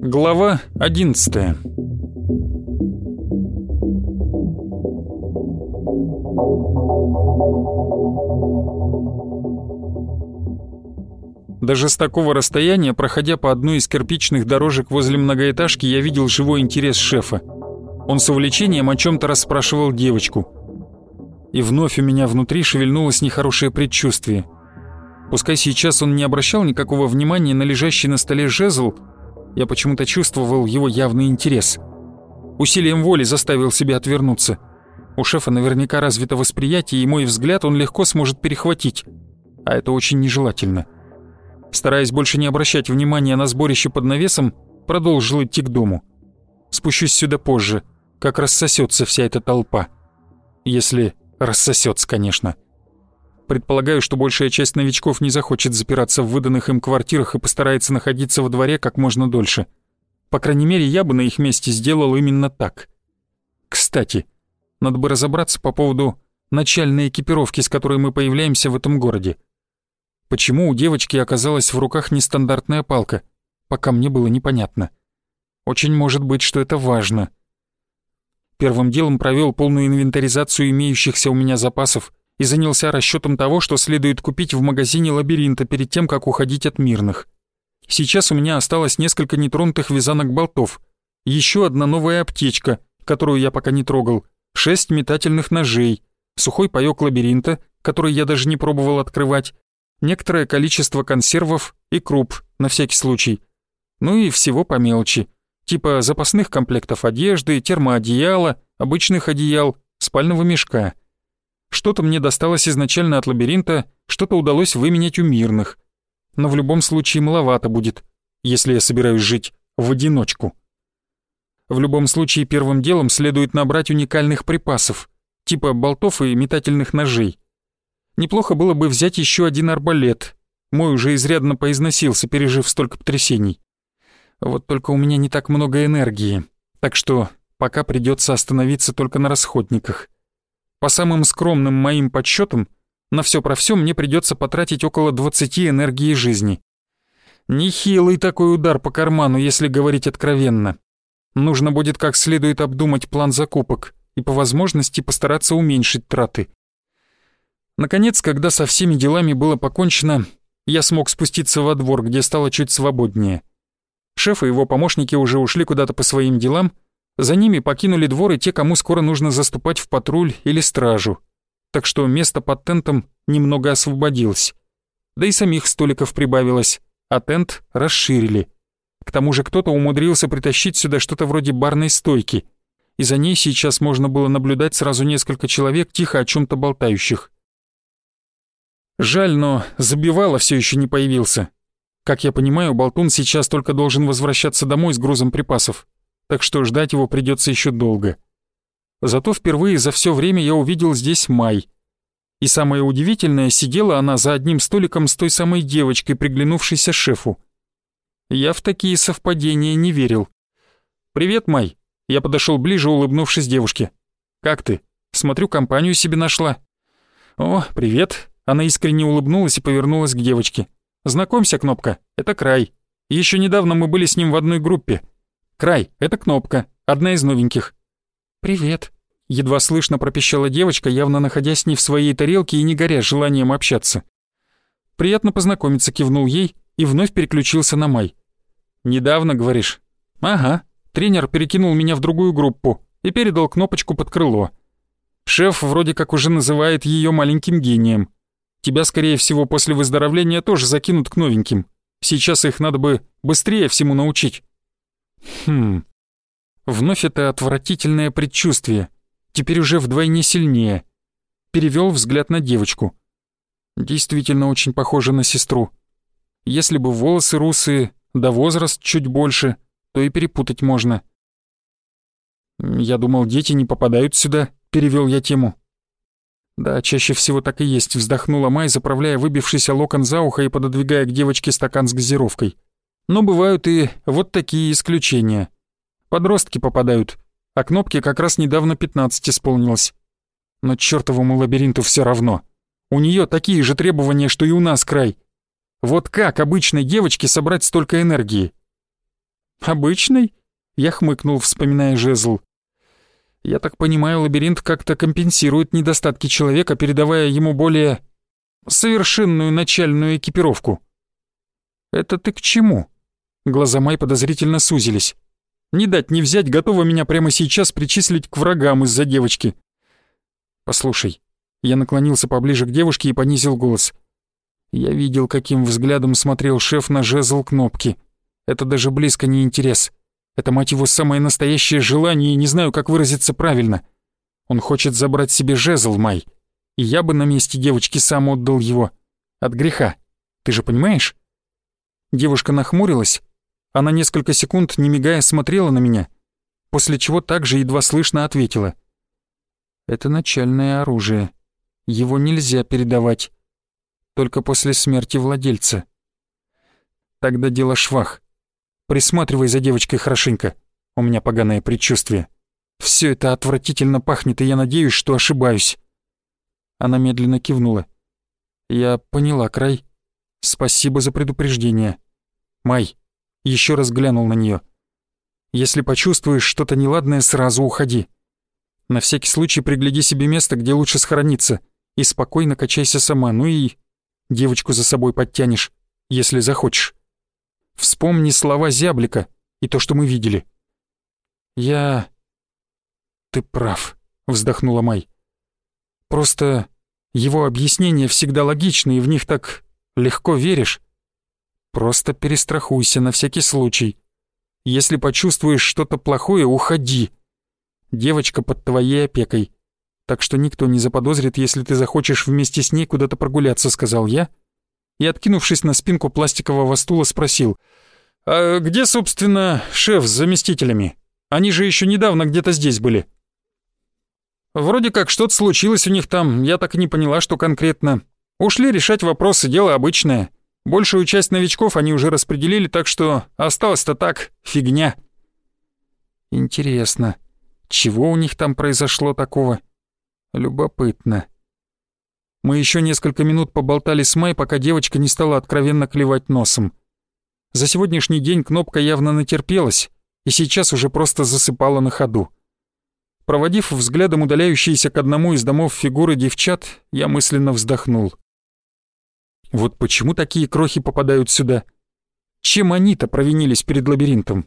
Глава одиннадцатая Даже с такого расстояния, проходя по одной из кирпичных дорожек возле многоэтажки, я видел живой интерес шефа. Он с увлечением о чем-то расспрашивал девочку. И вновь у меня внутри шевельнулось нехорошее предчувствие. Пускай сейчас он не обращал никакого внимания на лежащий на столе жезл, я почему-то чувствовал его явный интерес. Усилием воли заставил себя отвернуться. У шефа наверняка развито восприятие, и мой взгляд он легко сможет перехватить. А это очень нежелательно. Стараясь больше не обращать внимания на сборище под навесом, продолжил идти к дому. Спущусь сюда позже, как рассосется вся эта толпа. Если рассосется, конечно. Предполагаю, что большая часть новичков не захочет запираться в выданных им квартирах и постарается находиться во дворе как можно дольше. По крайней мере, я бы на их месте сделал именно так. Кстати, надо бы разобраться по поводу начальной экипировки, с которой мы появляемся в этом городе. Почему у девочки оказалась в руках нестандартная палка, пока мне было непонятно. Очень может быть, что это важно. Первым делом провел полную инвентаризацию имеющихся у меня запасов и занялся расчетом того, что следует купить в магазине лабиринта перед тем, как уходить от мирных. Сейчас у меня осталось несколько нетронутых вязанок болтов, еще одна новая аптечка, которую я пока не трогал, шесть метательных ножей, сухой паёк лабиринта, который я даже не пробовал открывать, некоторое количество консервов и круп, на всякий случай. Ну и всего по мелочи, типа запасных комплектов одежды, термоодеяла, обычных одеял, спального мешка. Что-то мне досталось изначально от лабиринта, что-то удалось выменять у мирных. Но в любом случае маловато будет, если я собираюсь жить в одиночку. В любом случае первым делом следует набрать уникальных припасов, типа болтов и метательных ножей. Неплохо было бы взять еще один арбалет. Мой уже изрядно поизносился, пережив столько потрясений. Вот только у меня не так много энергии, так что пока придется остановиться только на расходниках. По самым скромным моим подсчетам, на все про все мне придется потратить около 20 энергии жизни. Нехилый такой удар по карману, если говорить откровенно. Нужно будет как следует обдумать план закупок и по возможности постараться уменьшить траты. Наконец, когда со всеми делами было покончено, я смог спуститься во двор, где стало чуть свободнее. Шеф и его помощники уже ушли куда-то по своим делам, за ними покинули двор и те, кому скоро нужно заступать в патруль или стражу. Так что место под тентом немного освободилось. Да и самих столиков прибавилось, а тент расширили. К тому же кто-то умудрился притащить сюда что-то вроде барной стойки, и за ней сейчас можно было наблюдать сразу несколько человек, тихо о чем то болтающих. Жаль, но забивало все еще не появился. Как я понимаю, Болтун сейчас только должен возвращаться домой с грузом припасов, так что ждать его придется еще долго. Зато впервые за все время я увидел здесь Май. И самое удивительное, сидела она за одним столиком с той самой девочкой, приглянувшейся шефу. Я в такие совпадения не верил. «Привет, Май!» Я подошел ближе, улыбнувшись девушке. «Как ты? Смотрю, компанию себе нашла». «О, привет!» Она искренне улыбнулась и повернулась к девочке. «Знакомься, Кнопка, это Край. Еще недавно мы были с ним в одной группе. Край, это Кнопка, одна из новеньких». «Привет», — едва слышно пропищала девочка, явно находясь не в своей тарелке и не горя желанием общаться. «Приятно познакомиться», — кивнул ей и вновь переключился на Май. «Недавно, говоришь?» «Ага, тренер перекинул меня в другую группу и передал кнопочку под крыло. Шеф вроде как уже называет ее маленьким гением. Тебя, скорее всего, после выздоровления тоже закинут к новеньким. Сейчас их надо бы быстрее всему научить». «Хм...» Вновь это отвратительное предчувствие. Теперь уже вдвойне сильнее. Перевел взгляд на девочку. Действительно очень похожа на сестру. Если бы волосы русые, да возраст чуть больше, то и перепутать можно. «Я думал, дети не попадают сюда», — перевел я тему. «Да, чаще всего так и есть», — вздохнула Май, заправляя выбившийся локон за ухо и пододвигая к девочке стакан с газировкой. «Но бывают и вот такие исключения. Подростки попадают, а кнопке как раз недавно 15 исполнилось. Но чертовому лабиринту все равно. У нее такие же требования, что и у нас край. Вот как обычной девочке собрать столько энергии? Обычной? Я хмыкнул, вспоминая жезл. Я так понимаю, лабиринт как-то компенсирует недостатки человека, передавая ему более совершенную начальную экипировку. Это ты к чему? Глаза Май подозрительно сузились. Не дать не взять, готова меня прямо сейчас причислить к врагам из-за девочки. Послушай, я наклонился поближе к девушке и понизил голос. Я видел, каким взглядом смотрел шеф на жезл кнопки. Это даже близко не интерес. Это, мать его, самое настоящее желание, и не знаю, как выразиться правильно. Он хочет забрать себе жезл, Май. И я бы на месте девочки сам отдал его. От греха. Ты же понимаешь? Девушка нахмурилась. Она несколько секунд, не мигая, смотрела на меня, после чего также едва слышно ответила. «Это начальное оружие. Его нельзя передавать. Только после смерти владельца. Тогда дело швах. Присматривай за девочкой хорошенько. У меня поганое предчувствие. Все это отвратительно пахнет, и я надеюсь, что ошибаюсь». Она медленно кивнула. «Я поняла, Край. Спасибо за предупреждение. Май». Еще раз глянул на нее. «Если почувствуешь что-то неладное, сразу уходи. На всякий случай пригляди себе место, где лучше схорониться, и спокойно качайся сама, ну и девочку за собой подтянешь, если захочешь. Вспомни слова зяблика и то, что мы видели». «Я...» «Ты прав», — вздохнула Май. Просто его объяснения всегда логичны, и в них так легко веришь. Просто перестрахуйся на всякий случай. Если почувствуешь что-то плохое, уходи. Девочка под твоей опекой. Так что никто не заподозрит, если ты захочешь вместе с ней куда-то прогуляться, сказал я. И, откинувшись на спинку пластикового стула, спросил. «А где, собственно, шеф с заместителями? Они же еще недавно где-то здесь были». Вроде как что-то случилось у них там, я так и не поняла, что конкретно. Ушли решать вопросы, дело обычное. Большую часть новичков они уже распределили, так что осталось-то так, фигня. Интересно, чего у них там произошло такого? Любопытно. Мы еще несколько минут поболтали с Май, пока девочка не стала откровенно клевать носом. За сегодняшний день кнопка явно натерпелась и сейчас уже просто засыпала на ходу. Проводив взглядом удаляющиеся к одному из домов фигуры девчат, я мысленно вздохнул. Вот почему такие крохи попадают сюда? Чем они-то провинились перед лабиринтом?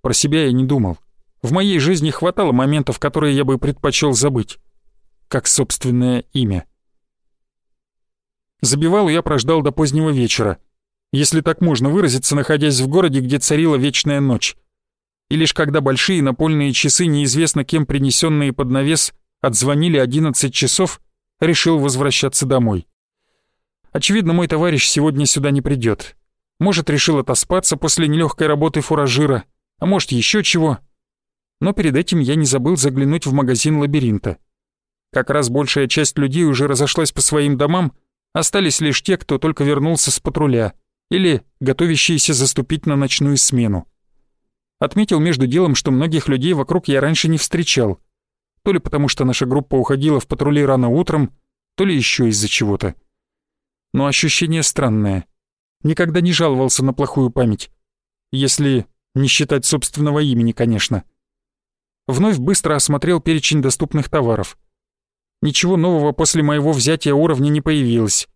Про себя я не думал. В моей жизни хватало моментов, которые я бы предпочел забыть. Как собственное имя. Забивал я прождал до позднего вечера. Если так можно выразиться, находясь в городе, где царила вечная ночь и лишь когда большие напольные часы, неизвестно кем принесенные под навес, отзвонили 11 часов, решил возвращаться домой. Очевидно, мой товарищ сегодня сюда не придет. Может, решил отоспаться после нелегкой работы фуражира, а может, еще чего. Но перед этим я не забыл заглянуть в магазин лабиринта. Как раз большая часть людей уже разошлась по своим домам, остались лишь те, кто только вернулся с патруля или готовящиеся заступить на ночную смену. Отметил между делом, что многих людей вокруг я раньше не встречал. То ли потому, что наша группа уходила в патрули рано утром, то ли еще из-за чего-то. Но ощущение странное. Никогда не жаловался на плохую память. Если не считать собственного имени, конечно. Вновь быстро осмотрел перечень доступных товаров. Ничего нового после моего взятия уровня не появилось.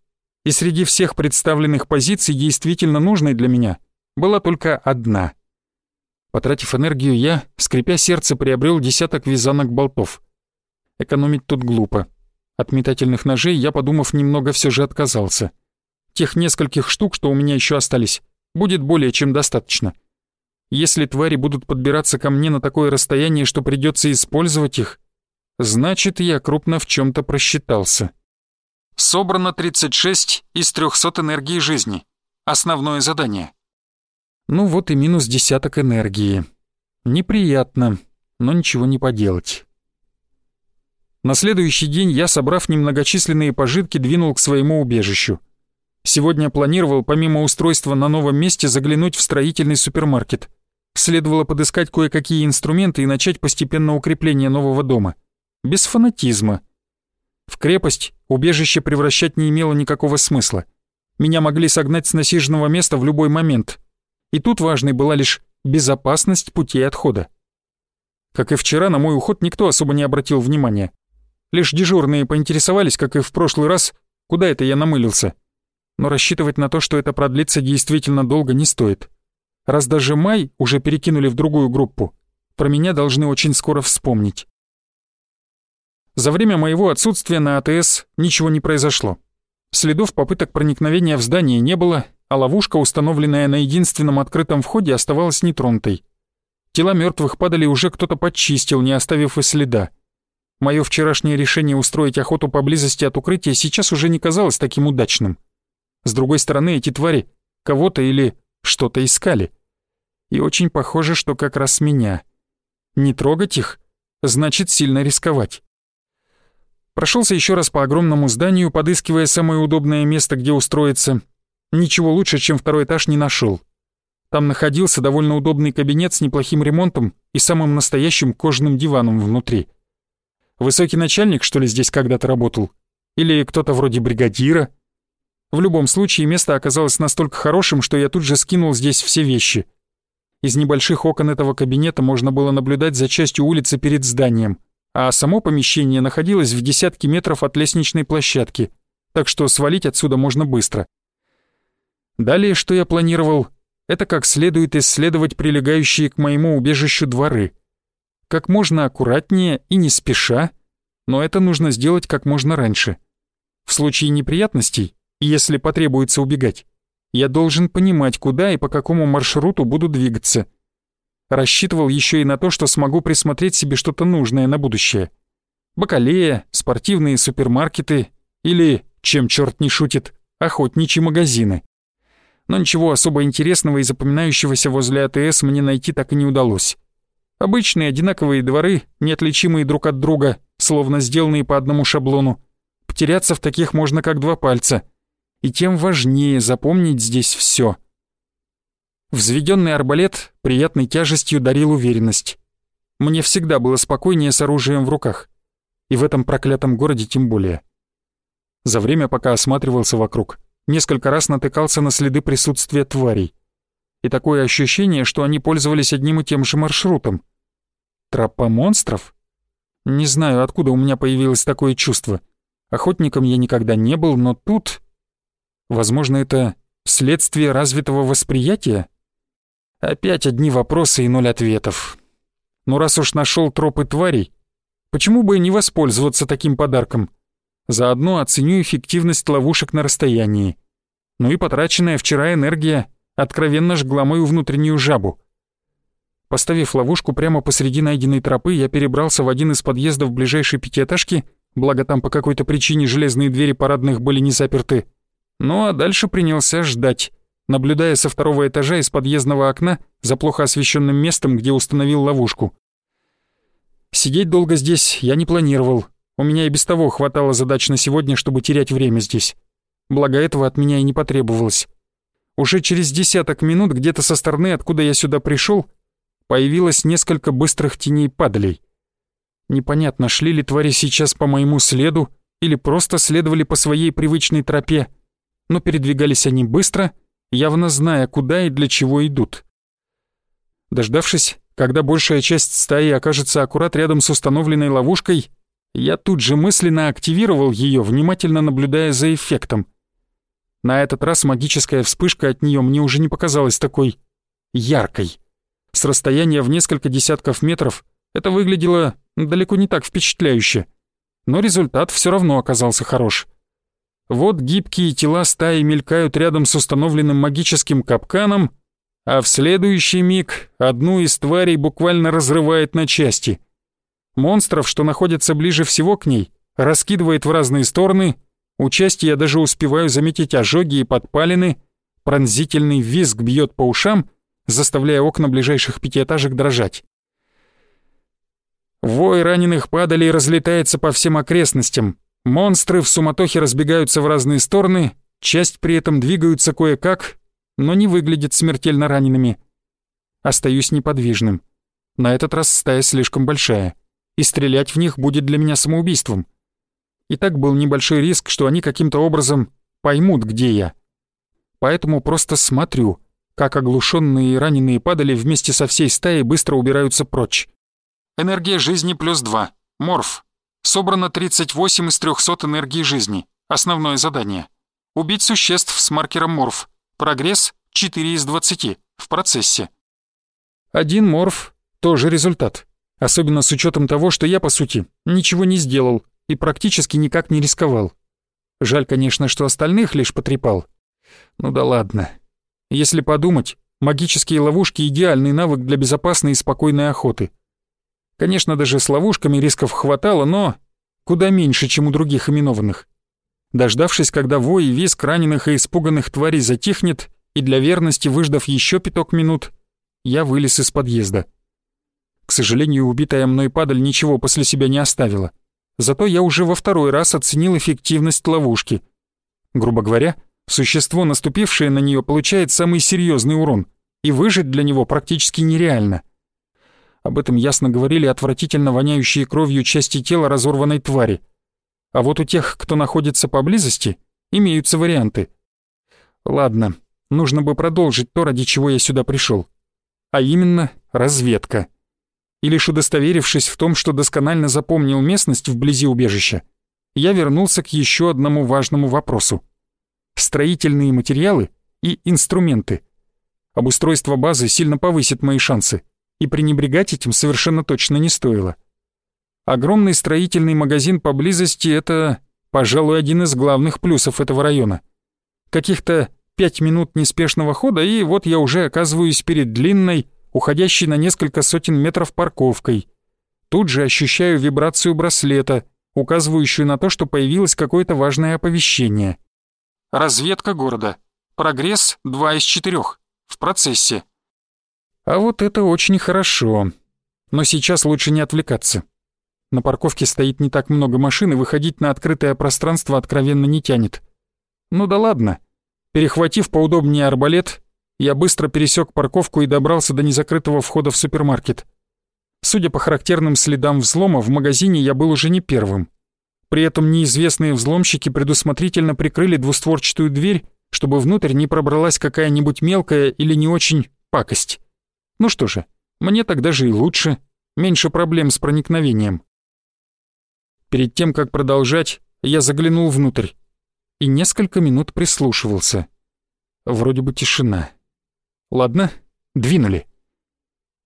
И среди всех представленных позиций действительно нужной для меня была только одна — Потратив энергию, я, скрипя сердце, приобрел десяток вязанок болтов. Экономить тут глупо. От метательных ножей я, подумав немного, все же отказался. Тех нескольких штук, что у меня еще остались, будет более чем достаточно. Если твари будут подбираться ко мне на такое расстояние, что придется использовать их, значит, я крупно в чем то просчитался. Собрано 36 из 300 энергии жизни. Основное задание. Ну вот и минус десяток энергии. Неприятно, но ничего не поделать. На следующий день я, собрав немногочисленные пожитки, двинул к своему убежищу. Сегодня планировал, помимо устройства на новом месте, заглянуть в строительный супермаркет. Следовало подыскать кое-какие инструменты и начать постепенно укрепление нового дома. Без фанатизма. В крепость убежище превращать не имело никакого смысла. Меня могли согнать с насиженного места в любой момент. И тут важной была лишь безопасность путей отхода. Как и вчера, на мой уход никто особо не обратил внимания. Лишь дежурные поинтересовались, как и в прошлый раз, куда это я намылился. Но рассчитывать на то, что это продлится действительно долго, не стоит. Раз даже май уже перекинули в другую группу, про меня должны очень скоро вспомнить. За время моего отсутствия на АТС ничего не произошло. Следов попыток проникновения в здание не было, а ловушка, установленная на единственном открытом входе, оставалась нетронутой. Тела мертвых падали уже кто-то подчистил, не оставив и следа. Мое вчерашнее решение устроить охоту поблизости от укрытия сейчас уже не казалось таким удачным. С другой стороны, эти твари кого-то или что-то искали. И очень похоже, что как раз меня. Не трогать их значит сильно рисковать. Прошелся еще раз по огромному зданию, подыскивая самое удобное место, где устроиться. Ничего лучше, чем второй этаж, не нашел. Там находился довольно удобный кабинет с неплохим ремонтом и самым настоящим кожаным диваном внутри. Высокий начальник, что ли, здесь когда-то работал? Или кто-то вроде бригадира? В любом случае, место оказалось настолько хорошим, что я тут же скинул здесь все вещи. Из небольших окон этого кабинета можно было наблюдать за частью улицы перед зданием а само помещение находилось в десятке метров от лестничной площадки, так что свалить отсюда можно быстро. Далее, что я планировал, это как следует исследовать прилегающие к моему убежищу дворы. Как можно аккуратнее и не спеша, но это нужно сделать как можно раньше. В случае неприятностей, если потребуется убегать, я должен понимать, куда и по какому маршруту буду двигаться — Рассчитывал еще и на то, что смогу присмотреть себе что-то нужное на будущее. Бакалея, спортивные супермаркеты или, чем черт не шутит, охотничьи магазины. Но ничего особо интересного и запоминающегося возле АТС мне найти так и не удалось. Обычные одинаковые дворы, неотличимые друг от друга, словно сделанные по одному шаблону. Потеряться в таких можно как два пальца. И тем важнее запомнить здесь все. Взведенный арбалет приятной тяжестью дарил уверенность. Мне всегда было спокойнее с оружием в руках. И в этом проклятом городе тем более. За время, пока осматривался вокруг, несколько раз натыкался на следы присутствия тварей. И такое ощущение, что они пользовались одним и тем же маршрутом. Тропа монстров? Не знаю, откуда у меня появилось такое чувство. Охотником я никогда не был, но тут... Возможно, это следствие развитого восприятия? Опять одни вопросы и ноль ответов. Но раз уж нашел тропы тварей, почему бы не воспользоваться таким подарком? Заодно оценю эффективность ловушек на расстоянии. Ну и потраченная вчера энергия откровенно жгла мою внутреннюю жабу. Поставив ловушку прямо посреди найденной тропы, я перебрался в один из подъездов ближайшей пятиэтажки, благо там по какой-то причине железные двери парадных были не заперты. Ну а дальше принялся ждать наблюдая со второго этажа из подъездного окна за плохо освещенным местом, где установил ловушку. Сидеть долго здесь я не планировал. У меня и без того хватало задач на сегодня, чтобы терять время здесь. Благо этого от меня и не потребовалось. Уже через десяток минут где-то со стороны, откуда я сюда пришел, появилось несколько быстрых теней падалей. Непонятно, шли ли твари сейчас по моему следу или просто следовали по своей привычной тропе, но передвигались они быстро — явно зная, куда и для чего идут. Дождавшись, когда большая часть стаи окажется аккурат рядом с установленной ловушкой, я тут же мысленно активировал ее, внимательно наблюдая за эффектом. На этот раз магическая вспышка от нее мне уже не показалась такой яркой. С расстояния в несколько десятков метров это выглядело далеко не так впечатляюще, но результат все равно оказался хорош. Вот гибкие тела стаи мелькают рядом с установленным магическим капканом, а в следующий миг одну из тварей буквально разрывает на части. Монстров, что находятся ближе всего к ней, раскидывает в разные стороны, у части я даже успеваю заметить ожоги и подпалины, пронзительный визг бьет по ушам, заставляя окна ближайших пятиэтажек дрожать. Вой раненых падалей разлетается по всем окрестностям, Монстры в суматохе разбегаются в разные стороны, часть при этом двигаются кое-как, но не выглядят смертельно ранеными. Остаюсь неподвижным. На этот раз стая слишком большая, и стрелять в них будет для меня самоубийством. и так был небольшой риск, что они каким-то образом поймут, где я. Поэтому просто смотрю, как оглушенные и раненые падали вместе со всей стаей быстро убираются прочь. Энергия жизни плюс 2. Морф. Собрано 38 из 300 энергии жизни. Основное задание. Убить существ с маркером морф. Прогресс 4 из 20. В процессе. Один морф — тоже результат. Особенно с учетом того, что я, по сути, ничего не сделал и практически никак не рисковал. Жаль, конечно, что остальных лишь потрепал. Ну да ладно. Если подумать, магические ловушки — идеальный навык для безопасной и спокойной охоты. Конечно, даже с ловушками рисков хватало, но куда меньше, чем у других именованных. Дождавшись, когда вой и визг раненых и испуганных тварей затихнет, и для верности выждав еще пяток минут, я вылез из подъезда. К сожалению, убитая мной падаль ничего после себя не оставила. Зато я уже во второй раз оценил эффективность ловушки. Грубо говоря, существо, наступившее на нее, получает самый серьезный урон, и выжить для него практически нереально. Об этом ясно говорили отвратительно воняющие кровью части тела разорванной твари. А вот у тех, кто находится поблизости, имеются варианты. Ладно, нужно бы продолжить то, ради чего я сюда пришел, А именно, разведка и лишь удостоверившись в том, что досконально запомнил местность вблизи убежища, я вернулся к еще одному важному вопросу. Строительные материалы и инструменты. Обустройство базы сильно повысит мои шансы, и пренебрегать этим совершенно точно не стоило. Огромный строительный магазин поблизости — это, пожалуй, один из главных плюсов этого района. Каких-то пять минут неспешного хода, и вот я уже оказываюсь перед длинной, уходящей на несколько сотен метров парковкой. Тут же ощущаю вибрацию браслета, указывающую на то, что появилось какое-то важное оповещение. Разведка города. Прогресс 2 из 4. В процессе. А вот это очень хорошо. Но сейчас лучше не отвлекаться. На парковке стоит не так много машин, и выходить на открытое пространство откровенно не тянет. Ну да ладно. Перехватив поудобнее арбалет, я быстро пересек парковку и добрался до незакрытого входа в супермаркет. Судя по характерным следам взлома, в магазине я был уже не первым. При этом неизвестные взломщики предусмотрительно прикрыли двустворчатую дверь, чтобы внутрь не пробралась какая-нибудь мелкая или не очень пакость. Ну что же, мне тогда же и лучше, меньше проблем с проникновением. Перед тем, как продолжать, я заглянул внутрь и несколько минут прислушивался. Вроде бы тишина. Ладно, двинули.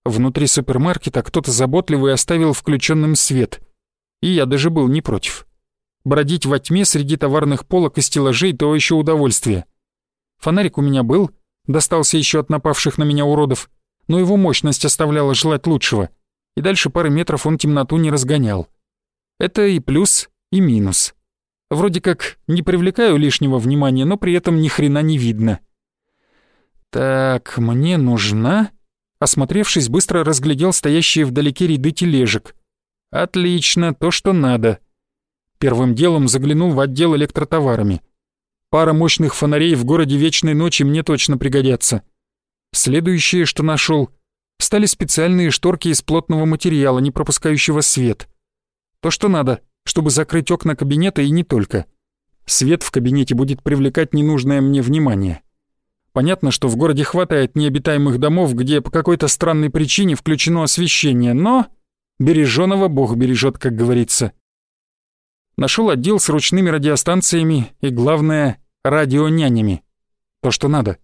Внутри супермаркета кто-то заботливый оставил включенным свет. И я даже был не против. Бродить во тьме среди товарных полок и стеллажей — то еще удовольствие. Фонарик у меня был, достался еще от напавших на меня уродов, но его мощность оставляла желать лучшего, и дальше пары метров он темноту не разгонял. Это и плюс, и минус. Вроде как не привлекаю лишнего внимания, но при этом ни хрена не видно. «Так, мне нужна...» Осмотревшись, быстро разглядел стоящие вдалеке ряды тележек. «Отлично, то, что надо». Первым делом заглянул в отдел электротоварами. Пара мощных фонарей в городе Вечной Ночи мне точно пригодятся. Следующее, что нашел, стали специальные шторки из плотного материала, не пропускающего свет. То, что надо, чтобы закрыть окна кабинета и не только. Свет в кабинете будет привлекать ненужное мне внимание. Понятно, что в городе хватает необитаемых домов, где по какой-то странной причине включено освещение, но береженого Бог бережет, как говорится. Нашел отдел с ручными радиостанциями и, главное, радионянями. То, что надо.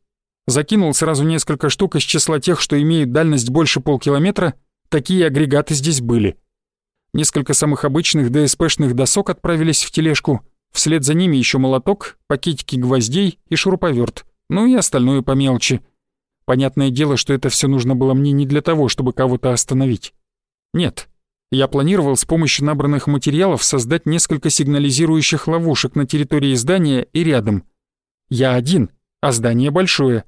Закинул сразу несколько штук из числа тех, что имеют дальность больше полкилометра, такие агрегаты здесь были. Несколько самых обычных ДСПшных досок отправились в тележку, вслед за ними еще молоток, пакетики гвоздей и шуруповерт ну и остальное по мелочи. Понятное дело, что это все нужно было мне не для того, чтобы кого-то остановить. Нет, я планировал с помощью набранных материалов создать несколько сигнализирующих ловушек на территории здания и рядом. Я один, а здание большое.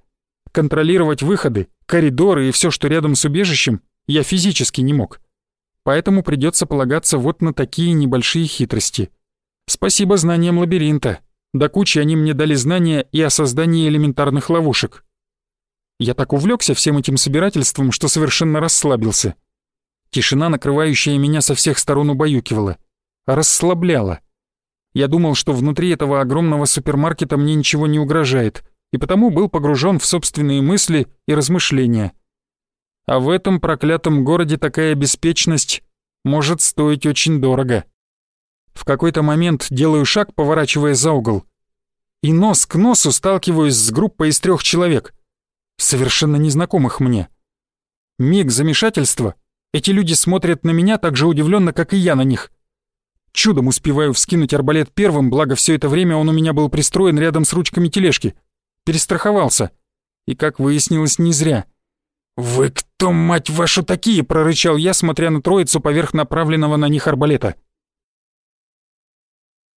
Контролировать выходы, коридоры и все, что рядом с убежищем, я физически не мог. Поэтому придется полагаться вот на такие небольшие хитрости. Спасибо знаниям лабиринта. До кучи они мне дали знания и о создании элементарных ловушек. Я так увлекся всем этим собирательством, что совершенно расслабился. Тишина, накрывающая меня со всех сторон, убаюкивала, расслабляла. Я думал, что внутри этого огромного супермаркета мне ничего не угрожает, и потому был погружен в собственные мысли и размышления. А в этом проклятом городе такая беспечность может стоить очень дорого. В какой-то момент делаю шаг, поворачивая за угол, и нос к носу сталкиваюсь с группой из трех человек, совершенно незнакомых мне. Миг замешательства. Эти люди смотрят на меня так же удивленно, как и я на них. Чудом успеваю вскинуть арбалет первым, благо все это время он у меня был пристроен рядом с ручками тележки. Перестраховался. И, как выяснилось, не зря. «Вы кто, мать вашу, такие?» — прорычал я, смотря на троицу поверх направленного на них арбалета.